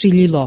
Xililó.